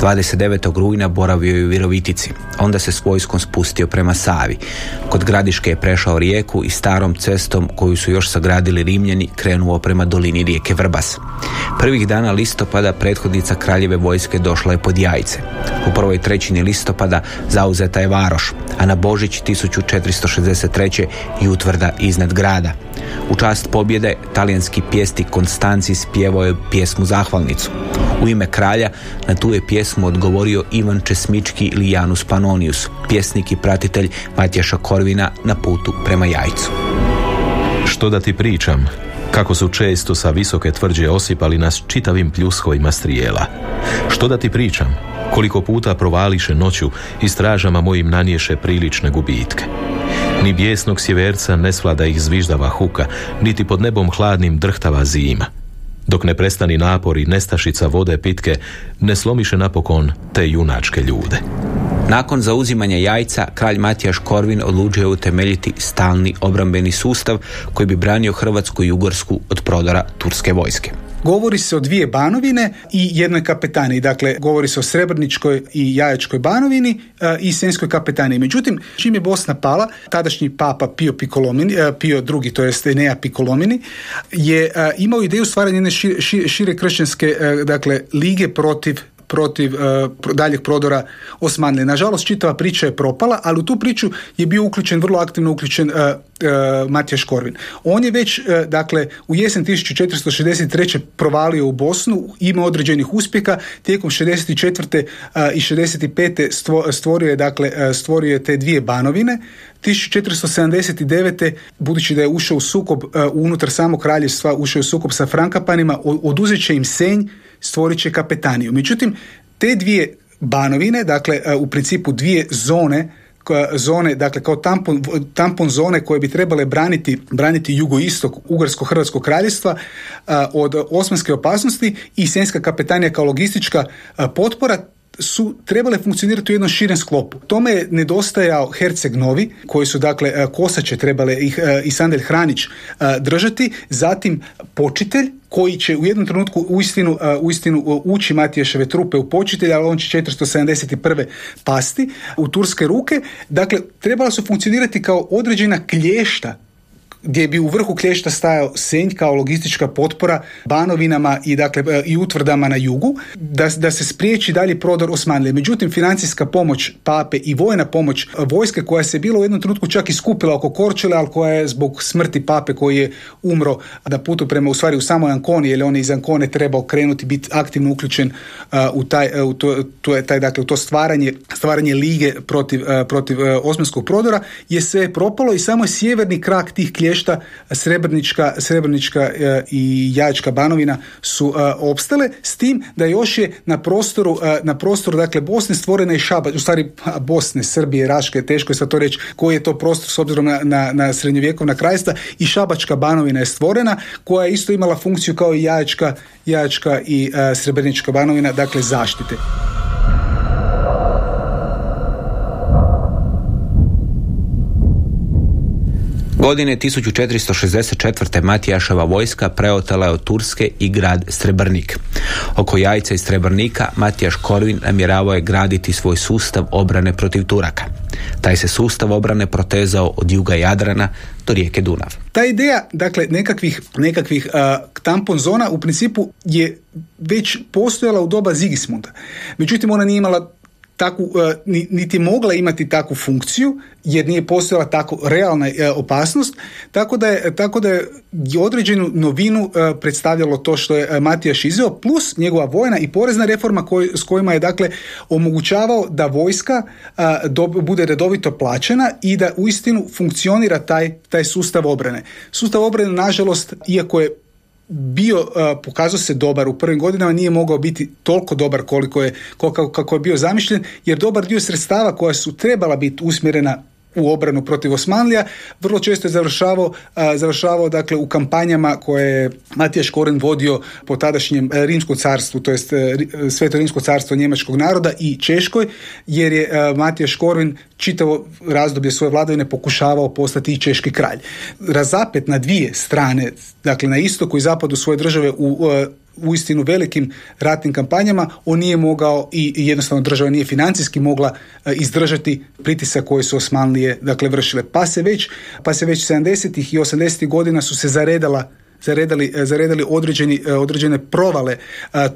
29. rujna boravio je u Virovitici. Onda se s vojskom spustio prema Savi. Kod Gradiške je prešao rijeku i starom cestom koju su još sagradili Rimljani krenuo prema dolini rijeke Vrbas. Prvih dana listopada prethodnica kraljeve vojske došla je pod jajce. U prvoj trećini listopada zauzeta je Varoš, a na Božić 1463. i utvrda iznad grada. U čast pobjede talijanski pjesnik Konstanci spjevao je pjesmu Zahvalnicu. U ime kralja na tu je pjesmu odgovorio Ivan Česmički ili Janus Panonius, pjesnik i pratitelj Matjaša Korvina na putu prema Jajcu. Što da ti pričam? Kako su često sa visoke tvrđe osipali nas čitavim pljuskovima strijela. Što da ti pričam? Koliko puta provališe noću i stražama mojim naniješe prilične gubitke. Ni bijesnog sjeverca ne svlada ih zviždava huka, niti pod nebom hladnim drhtava zima. Dok ne prestani napor i nestašica vode pitke, ne slomiše napokon te junačke ljude. Nakon zauzimanja jajca, kralj Matijaš Korvin odlučio utemeljiti stalni obrambeni sustav koji bi branio Hrvatsku i Ugorsku od prodora turske vojske. Govori se o dvije banovine i jednoj kapetaniji. Dakle, govori se o Srebrničkoj i Jajačkoj banovini e, i Senskoj kapetaniji. Međutim, čim je Bosna pala, tadašnji papa Pio Piccolomini, e, Pio drugi, to jest Enea Piccolomini, je e, imao ideju stvaranja jedne šire, šire kršćanske dakle, lige protiv protiv daljeg prodora Osmanlije. Nažalost, čitava priča je propala, ali u tu priču je bio uključen, vrlo aktivno uključen Matija Škorvin. On je već, dakle, u jesen 1463. provalio u Bosnu, ima određenih uspjeha, tijekom 64. i 65. stvorio je, dakle, stvorio je te dvije banovine, 1479. budući da je ušao u sukob unutar samog kraljevstva, ušao u sukob sa Frankapanima, oduzet će im senj, stvorit će kapetaniju. Međutim, te dvije banovine, dakle u principu dvije zone zone, dakle kao tampon, tampon zone koje bi trebale braniti, braniti jugoistok Ugarsko-Hrvatskog kraljevstva od osmanske opasnosti i Senjska kapetanija kao logistička potpora su trebale funkcionirati u jednom širem sklopu. Tome je nedostajao Herceg Novi, koji su dakle Kosače trebale ih i Sandel Hranić držati, zatim Počitelj, koji će u jednom trenutku uistinu, uistinu ući Matiješeve trupe u počitelj, ali on će 471. pasti u turske ruke. Dakle, trebala su funkcionirati kao određena klješta gdje bi u vrhu klješta stajao Senj kao logistička potpora Banovinama i dakle e, i utvrdama na jugu da, da se spriječi dalje prodor Osmanlije. Međutim, financijska pomoć pape i vojna pomoć vojske koja se bila u jednom trenutku čak i skupila oko Korčule, ali koja je zbog smrti pape koji je umro da putu prema u stvari u samoj Ankoni, jer on je iz Ankone trebao krenuti biti aktivno uključen uh, u taj uh, u to, to taj dakle u to stvaranje stvaranje lige protiv uh, protiv osmanskog prodora je sve propalo i samo je sjeverni krak tih klješta Plješta, Srebrnička, Srebrnička e, i Jačka Banovina su e, opstale, s tim da još je na prostoru, e, na prostoru dakle Bosne stvorena i Šabač, u stvari Bosne, Srbije, Raške, teško je sad to reći koji je to prostor s obzirom na, na, na srednjovjekovna krajstva i Šabačka Banovina je stvorena koja je isto imala funkciju kao i Jačka, Jačka i Srebrnička Banovina, dakle zaštite. Godine 1464. Matijaševa vojska preotala je od Turske i grad Srebrnik. Oko jajca i Srebrnika Matijaš Korvin namjeravao je graditi svoj sustav obrane protiv Turaka. Taj se sustav obrane protezao od juga Jadrana do rijeke Dunav. Ta ideja, dakle, nekakvih, nekakvih tampon zona u principu je već postojala u doba Zigismunda. Međutim, ona nije imala takvu, e, niti mogla imati takvu funkciju jer nije postojala tako realna e, opasnost, tako da je, tako da je određenu novinu e, predstavljalo to što je Matijaš izveo, plus njegova vojna i porezna reforma s kojima je dakle omogućavao da vojska bude redovito plaćena i da uistinu funkcionira taj, taj sustav obrane. Sustav obrane, nažalost, iako je bio, pokazao se dobar u prvim godinama, nije mogao biti toliko dobar koliko je, koliko, kako je bio zamišljen, jer dobar dio sredstava koja su trebala biti usmjerena u obranu protiv Osmanlija, vrlo često je završavao, završavao dakle u kampanjama koje je Matija Škoren vodio po tadašnjem e, rimskom carstvu, to jest e, sveto rimsko carstvo njemačkog naroda i Češkoj, jer je e, Matija Škorvin čitavo razdoblje svoje vladavine pokušavao postati i češki kralj. Razapet na dvije strane, dakle na istoku i zapadu svoje države u uistinu velikim ratnim kampanjama, on nije mogao i jednostavno država nije financijski mogla e, izdržati pritisak koji su Osmanlije dakle vršile. Pa se već, pa se već 70. i 80. godina su se zaredala zaredali, e, zaredali određeni, e, određene provale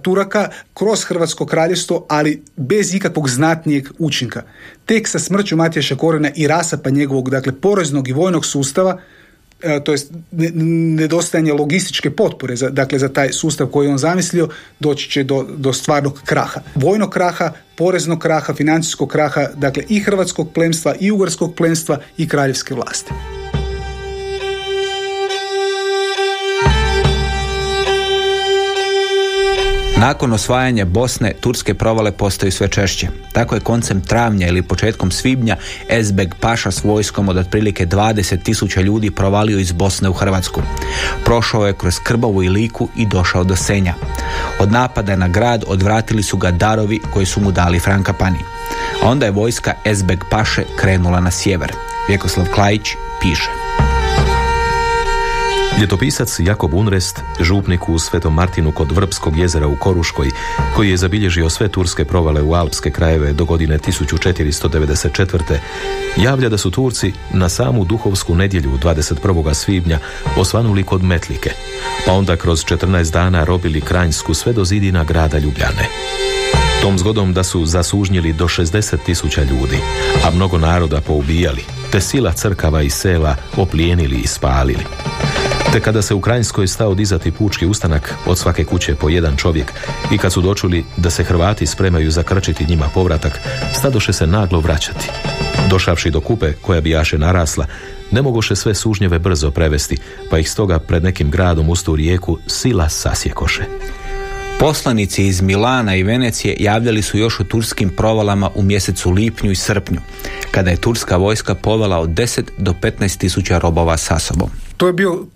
Turaka kroz Hrvatsko kraljevstvo, ali bez ikakvog znatnijeg učinka. Tek sa smrću Matija Šakorina i rasapa njegovog, dakle, poreznog i vojnog sustava, to jest nedostajanje logističke potpore za, dakle za taj sustav koji on zamislio doći će do, do stvarnog kraha. Vojnog kraha, poreznog kraha, financijskog kraha, dakle i hrvatskog plemstva i ugarskog plemstva i kraljevske vlasti. Nakon osvajanja Bosne, turske provale postaju sve češće. Tako je koncem travnja ili početkom svibnja Ezbeg Paša s vojskom od otprilike 20 tisuća ljudi provalio iz Bosne u Hrvatsku. Prošao je kroz Krbovu i Liku i došao do Senja. Od napada na grad odvratili su ga darovi koji su mu dali Frankapani. A onda je vojska Ezbeg Paše krenula na sjever. Vjekoslav Klajić piše. Ljetopisac Jakob Unrest, župnik u Svetom Martinu kod Vrpskog jezera u Koruškoj, koji je zabilježio sve turske provale u alpske krajeve do godine 1494. javlja da su Turci na samu duhovsku nedjelju 21. svibnja osvanuli kod Metlike, pa onda kroz 14 dana robili Kranjsku sve do zidina grada Ljubljane. Tom zgodom da su zasužnjili do 60 tisuća ljudi, a mnogo naroda poubijali, te sila crkava i sela oplijenili i spalili. Te kada se u Krajinskoj stao dizati pučki ustanak od svake kuće po jedan čovjek i kad su dočuli da se Hrvati spremaju zakrčiti njima povratak, stadoše se naglo vraćati. Došavši do kupe koja bi jaše narasla, ne mogoše sve sužnjeve brzo prevesti, pa ih stoga pred nekim gradom uz tu rijeku sila sasjekoše. Poslanici iz Milana i Venecije javljali su još o turskim provalama u mjesecu lipnju i srpnju, kada je turska vojska povela od 10 do 15 tisuća robova sa sobom. To je bio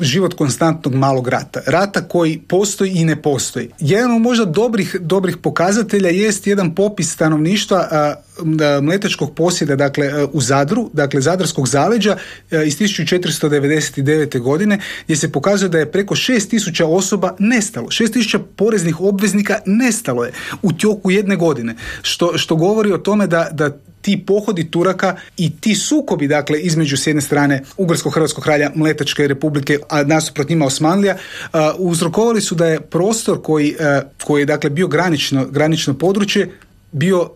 život konstantnog malog rata. Rata koji postoji i ne postoji. Jedan od možda dobrih, dobrih pokazatelja jest jedan popis stanovništva a, mletačkog posjeda dakle, u Zadru, dakle Zadarskog zaleđa iz 1499. godine gdje se pokazuje da je preko 6000 osoba nestalo. 6000 poreznih obveznika nestalo je u tjoku jedne godine. Što, što govori o tome da, da ti pohodi Turaka i ti sukobi, dakle, između s jedne strane Ugarsko-Hrvatskog kralja Mletačke republike, a nasuprot njima Osmanlija, uh, uzrokovali su da je prostor koji, uh, koji je, dakle, bio granično, granično područje, bio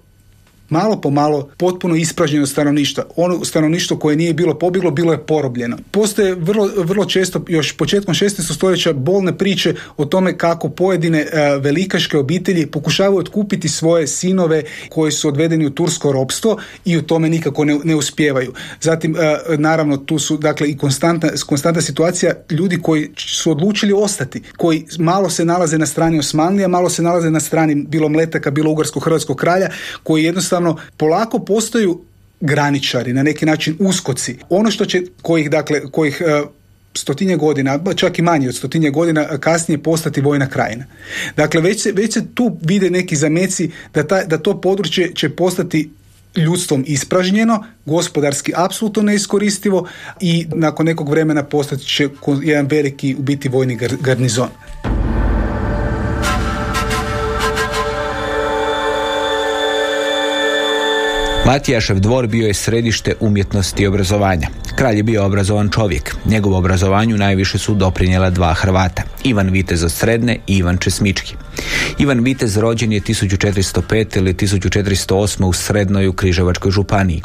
malo po malo potpuno ispražnjeno stanovništva. Ono stanovništvo koje nije bilo pobjeglo, bilo je porobljeno. Postoje vrlo, vrlo često, još početkom 16. stoljeća, bolne priče o tome kako pojedine e, velikaške obitelji pokušavaju otkupiti svoje sinove koji su odvedeni u tursko ropstvo i u tome nikako ne, ne uspijevaju. Zatim, e, naravno, tu su dakle i konstantna, konstantna situacija ljudi koji su odlučili ostati, koji malo se nalaze na strani Osmanlija, malo se nalaze na strani bilo Mletaka, bilo Ugarsko-Hrvatskog kralja, koji jednostavno jednostavno polako postaju graničari, na neki način uskoci. Ono što će, kojih, dakle, kojih uh, stotinje godina, čak i manje od stotinje godina kasnije postati vojna krajina. Dakle, već se, već se tu vide neki zameci da, ta, da to područje će postati ljudstvom ispražnjeno, gospodarski apsolutno neiskoristivo i nakon nekog vremena postati će jedan veliki u biti vojni garnizon. Matijašev dvor bio je središte umjetnosti i obrazovanja. Kralj je bio obrazovan čovjek. Njegovo obrazovanju najviše su doprinjela dva Hrvata, Ivan Vitez od Sredne i Ivan Česmički. Ivan Vitez rođen je 1405 ili 1408 u Srednoj u Križevačkoj županiji.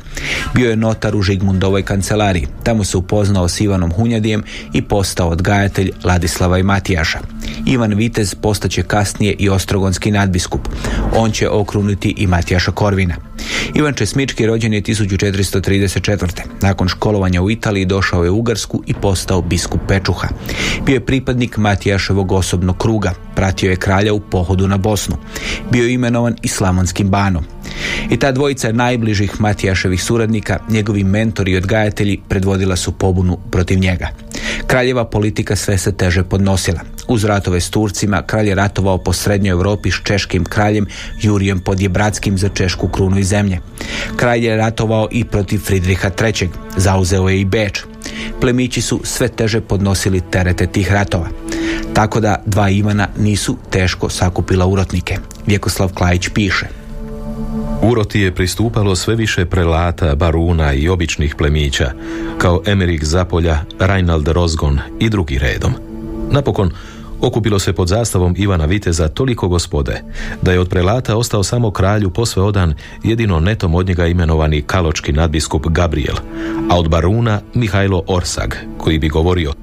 Bio je notar u Žigmundovoj kancelariji. Tamo se upoznao s Ivanom Hunjadijem i postao odgajatelj Ladislava i Matijaša. Ivan Vitez postaće kasnije i ostrogonski nadbiskup. On će okruniti i Matijaša Korvina. Ivan Česmički rođen je 1434. Nakon školovanja u Italiji došao je u Ugarsku i postao biskup Pečuha. Bio je pripadnik Matijaševog osobnog kruga. Pratio je kralja u pohodu na Bosnu. Bio je imenovan i Slavonskim banom. I ta dvojica najbližih Matijaševih suradnika, njegovi mentori i odgajatelji, predvodila su pobunu protiv njega. Kraljeva politika sve se teže podnosila. Uz ratove s Turcima, kralj je ratovao po srednjoj Europi s češkim kraljem Jurijem Podjebratskim za češku krunu i zemlje. Kralj je ratovao i protiv Fridriha III. Zauzeo je i Beč. Plemići su sve teže podnosili terete tih ratova. Tako da dva Ivana nisu teško sakupila urotnike. Vjekoslav Klajić piše. Uroti je pristupalo sve više prelata, baruna i običnih plemića, kao Emerik Zapolja, Reinald Rozgon i drugi redom. Napokon, okupilo se pod zastavom Ivana Viteza toliko gospode, da je od prelata ostao samo kralju posve odan jedino netom od njega imenovani kaločki nadbiskup Gabriel, a od baruna Mihajlo Orsag, koji bi govorio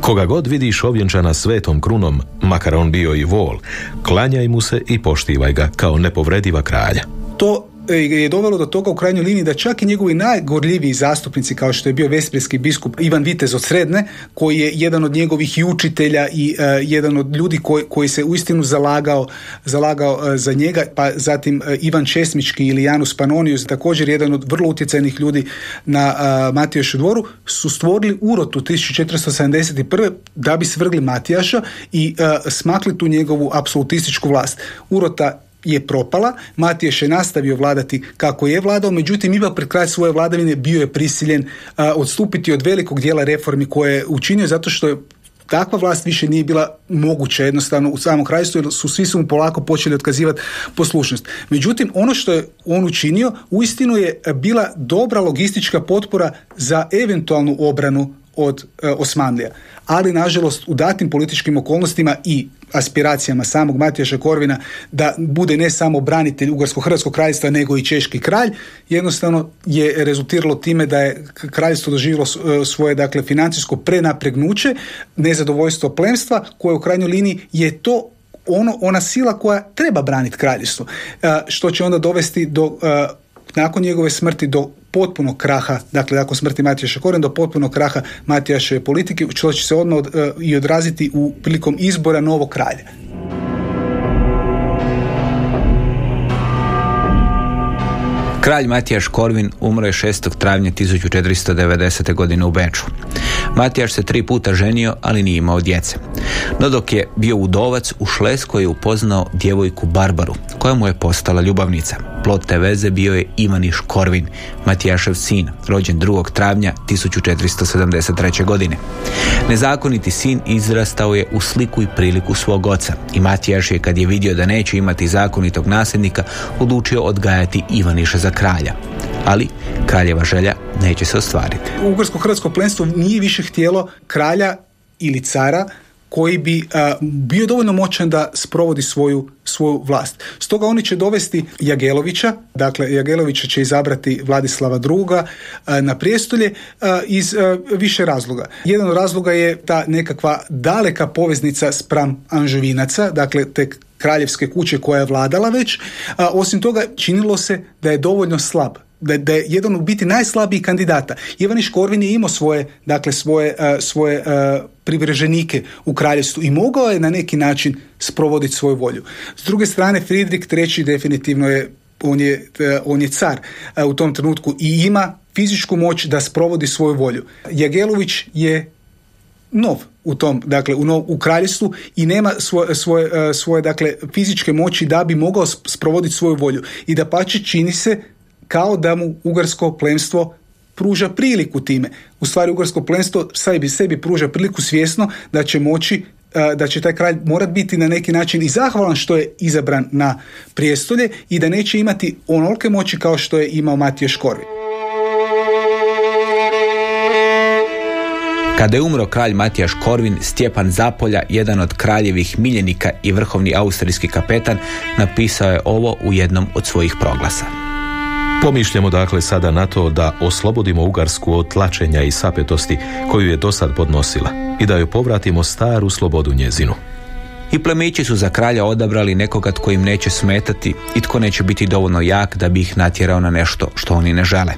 Koga god vidiš ovjenčana svetom krunom, makar on bio i vol, klanjaj mu se i poštivaj ga kao nepovrediva kralja. To E, je dovelo do toga u krajnjoj liniji da čak i njegovi najgorljiviji zastupnici kao što je bio Vesprijski biskup Ivan Vitez od Sredne koji je jedan od njegovih i učitelja i uh, jedan od ljudi koji, koji se uistinu zalagao, zalagao uh, za njega pa zatim uh, Ivan Česmički ili Janus Panonius također jedan od vrlo utjecajnih ljudi na Matijašu dvoru su stvorili urotu 1471. da bi svrgli Matijaša i smakli tu njegovu apsolutističku vlast. Urota je propala, Matiješ je nastavio vladati kako je vladao, međutim ipak pred kraj svoje vladavine bio je prisiljen odstupiti od velikog dijela reformi koje je učinio zato što je takva vlast više nije bila moguća jednostavno u samom krajstvu jer su svi su mu polako počeli otkazivati poslušnost. Međutim, ono što je on učinio uistinu je bila dobra logistička potpora za eventualnu obranu od e, Osmanlija. Ali, nažalost, u datim političkim okolnostima i aspiracijama samog Matijaša Korvina da bude ne samo branitelj Ugarsko-Hrvatskog kraljstva, nego i Češki kralj, jednostavno je rezultiralo time da je kraljstvo doživjelo e, svoje dakle financijsko prenapregnuće, nezadovoljstvo plemstva, koje u krajnjoj liniji je to ono, ona sila koja treba braniti kraljevstvo, e, što će onda dovesti do nakon njegove smrti do potpunog kraha, dakle nakon smrti Matijaša Koren do potpunog kraha Matijaše politike, što će se odmah e, i odraziti u prilikom izbora novog kralja. Kralj Matijaš Korvin umro je 6. travnja 1490. godine u Beču. Matijaš se tri puta ženio, ali nije imao djece. No dok je bio udovac, u Šleskoj je upoznao djevojku Barbaru, koja mu je postala ljubavnica. Plot te veze bio je Ivaniš Korvin, Matijašev sin, rođen 2. travnja 1473. godine. Nezakoniti sin izrastao je u sliku i priliku svog oca i Matijaš je kad je vidio da neće imati zakonitog nasljednika odlučio odgajati Ivaniša za kralja. Ali kraljeva želja neće se ostvariti. Ugarsko-hrvatsko plenstvo nije više htjelo kralja ili cara koji bi bio dovoljno moćan da sprovodi svoju, svoju vlast. Stoga oni će dovesti Jagelovića, dakle Jagelovića će izabrati Vladislava II. na prijestolje iz više razloga. Jedan od razloga je ta nekakva daleka poveznica spram Anžuvinaca, dakle te kraljevske kuće koja je vladala već. osim toga činilo se da je dovoljno slab da, da je jedan u biti najslabiji kandidata. Ivaniš Korvin je imao svoje, dakle, svoje, uh, svoje uh, privreženike u kraljevstvu i mogao je na neki način sprovoditi svoju volju. S druge strane, Friedrich III. definitivno je on je, uh, on je car u tom trenutku i ima fizičku moć da sprovodi svoju volju. Jagelović je nov u tom, dakle, u, nov, u kraljestvu i nema svoje, svoje, svoje, dakle, fizičke moći da bi mogao sprovoditi svoju volju. I da pače čini se kao da mu ugarsko plemstvo pruža priliku time. U stvari ugarsko plemstvo sebi, sebi pruža priliku svjesno da će moći da će taj kralj morat biti na neki način i zahvalan što je izabran na prijestolje i da neće imati onolike moći kao što je imao Matija Škorvi. Kada je umro kralj Matijaš Korvin, Stjepan Zapolja, jedan od kraljevih miljenika i vrhovni austrijski kapetan, napisao je ovo u jednom od svojih proglasa. Pomišljamo dakle sada na to da oslobodimo Ugarsku od tlačenja i sapetosti koju je dosad podnosila i da joj povratimo staru slobodu njezinu. I plemići su za kralja odabrali nekoga tko im neće smetati i tko neće biti dovoljno jak da bi ih natjerao na nešto što oni ne žele.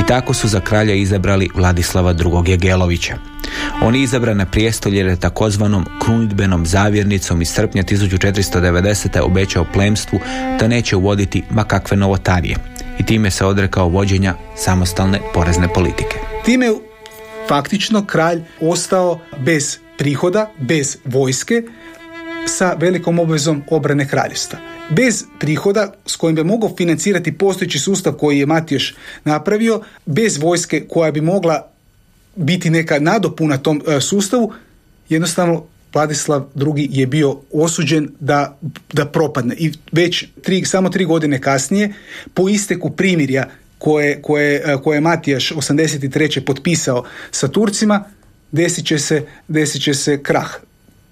I tako su za kralja izabrali Vladislava II. Jegelovića. On je izabran na prijestolje takozvanom krunidbenom zavjernicom iz srpnja 1490. obećao plemstvu da neće uvoditi ma kakve novotarije i time se odrekao vođenja samostalne porezne politike. Time faktično kralj ostao bez prihoda, bez vojske, sa velikom obvezom obrane kraljevstva. Bez prihoda s kojim bi mogao financirati postojeći sustav koji je Matijaš napravio, bez vojske koja bi mogla biti neka nadopuna tom e, sustavu, jednostavno Vladislav II je bio osuđen da, da propadne i već tri, samo tri godine kasnije po isteku primirja koje, koje, e, koje je Matijaš 83. potpisao sa Turcima desit će se, desit će se krah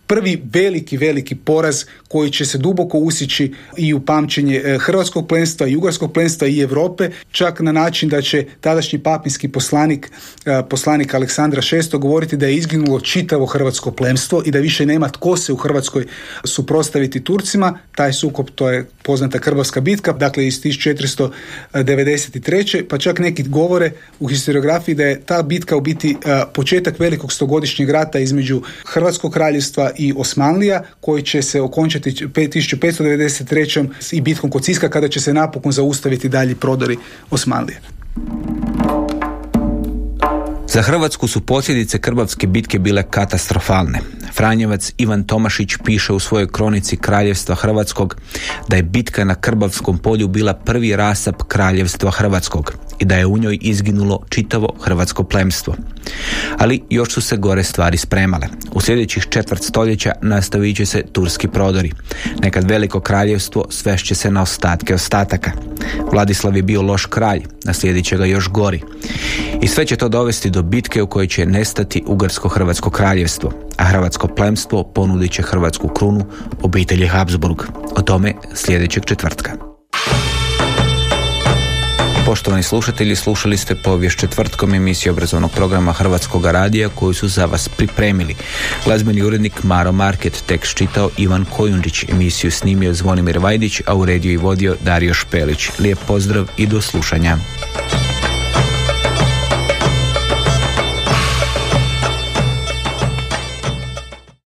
prvi veliki, veliki poraz koji će se duboko usići i u pamćenje e, hrvatskog plenstva, jugarskog plenstva i Europe, čak na način da će tadašnji papinski poslanik, e, poslanik Aleksandra VI govoriti da je izginulo čitavo hrvatsko plemstvo i da više nema tko se u Hrvatskoj suprotstaviti Turcima. Taj sukob, to je poznata Krbavska bitka, dakle iz 1493. pa čak neki govore u historiografiji da je ta bitka u biti e, početak velikog stogodišnjeg rata između Hrvatskog kraljevstva i Osmanlija koji će se okončati 1593. i bitkom kod Siska kada će se napokon zaustaviti dalji prodori Osmanlije. Za Hrvatsku su posljedice Krbavske bitke bile katastrofalne. Franjevac Ivan Tomašić piše u svojoj kronici Kraljevstva Hrvatskog da je bitka na Krbavskom polju bila prvi rasap Kraljevstva Hrvatskog i da je u njoj izginulo čitavo hrvatsko plemstvo. Ali još su se gore stvari spremale. U sljedećih četvrt stoljeća nastavit će se turski prodori. Nekad veliko kraljevstvo svešće se na ostatke ostataka. Vladislav je bio loš kralj, naslijedit će ga još gori. I sve će to dovesti do bitke u kojoj će nestati Ugarsko-Hrvatsko kraljevstvo, a hrvatsko plemstvo ponudit će hrvatsku krunu obitelji Habsburg. O tome sljedećeg četvrtka. Poštovani slušatelji, slušali ste povijest četvrtkom emisije obrazovnog programa Hrvatskog radija koju su za vas pripremili. Glazbeni urednik Maro Market, tekst čitao Ivan Kojundić, emisiju snimio Zvonimir Vajdić, a u rediju i vodio Dario Špelić. Lijep pozdrav i do slušanja.